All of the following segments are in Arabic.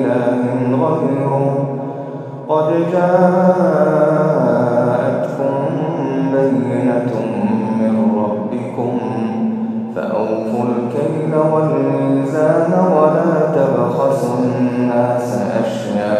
إله غيره قد جاءتكم بينة من ربكم فأوفوا الكيل والميزان ولا تبخسوا الناس أشياء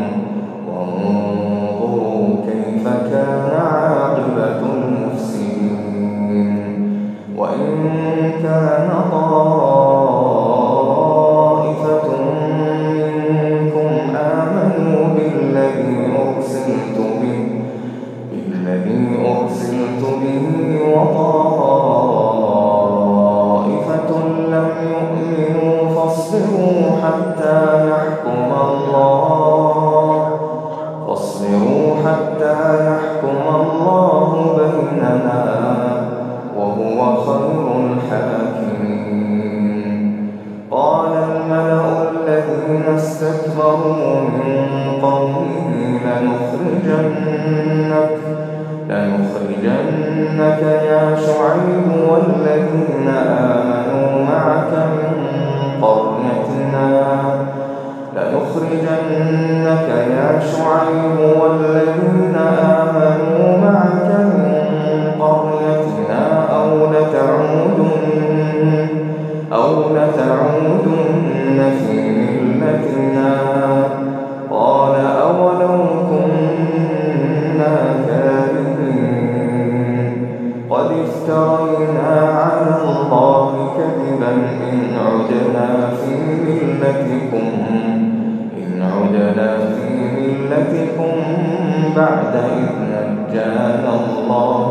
لنخرجنك يا شعيب والذين آمنوا معك من قريتنا أو لتعودن أو لتعودن في ملتنا. قال أولو كنا كارهين قد افترينا على الله كذبا إن عدنا في ملتكم. بعد إذ نجانا الله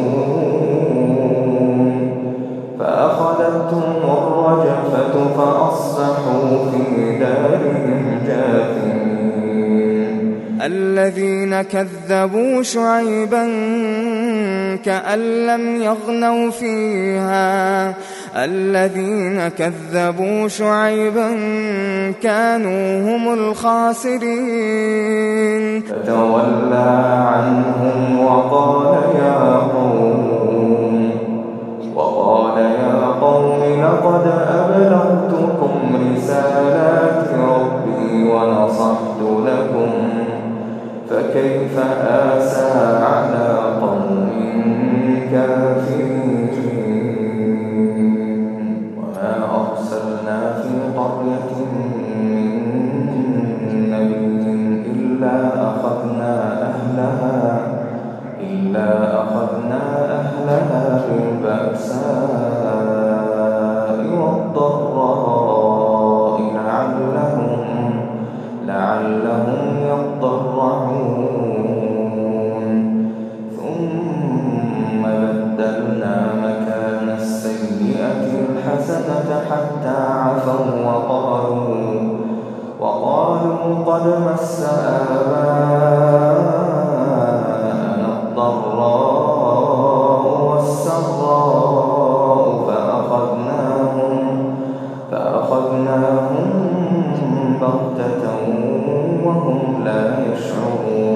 كَذَّبُوا شُعَيْبًا كَأَن لَّمْ يَغْنَوْا فِيهَا. الَّذِينَ كَذَّبُوا شُعَيْبًا كَانُوا هُمُ الْخَاسِرِينَ. تَوَلَّى عَنْهُمْ وَقَالَ يَا قَوْمِ حتى عفوا وقالوا وقالوا قد مس آباءنا الضراء والسراء فأخذناهم فأخذناهم بغتة وهم لا يشعرون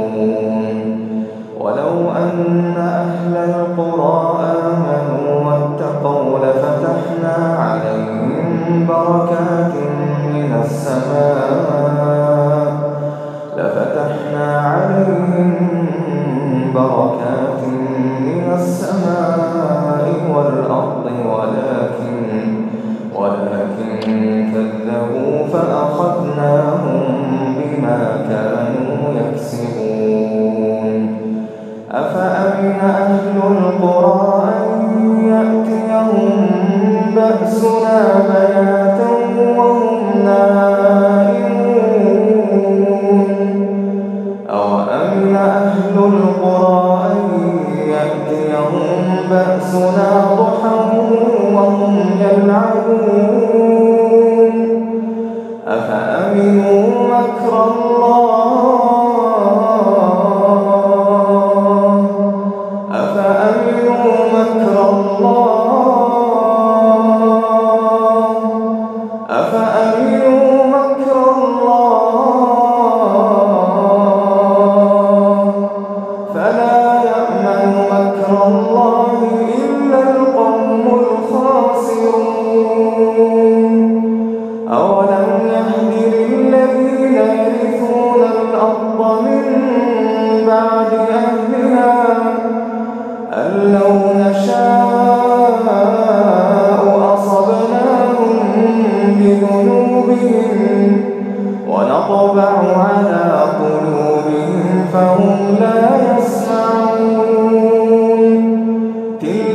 أهل القرى.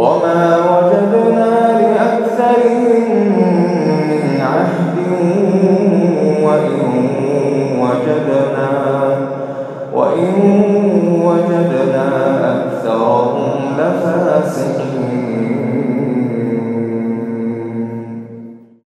وما وجدنا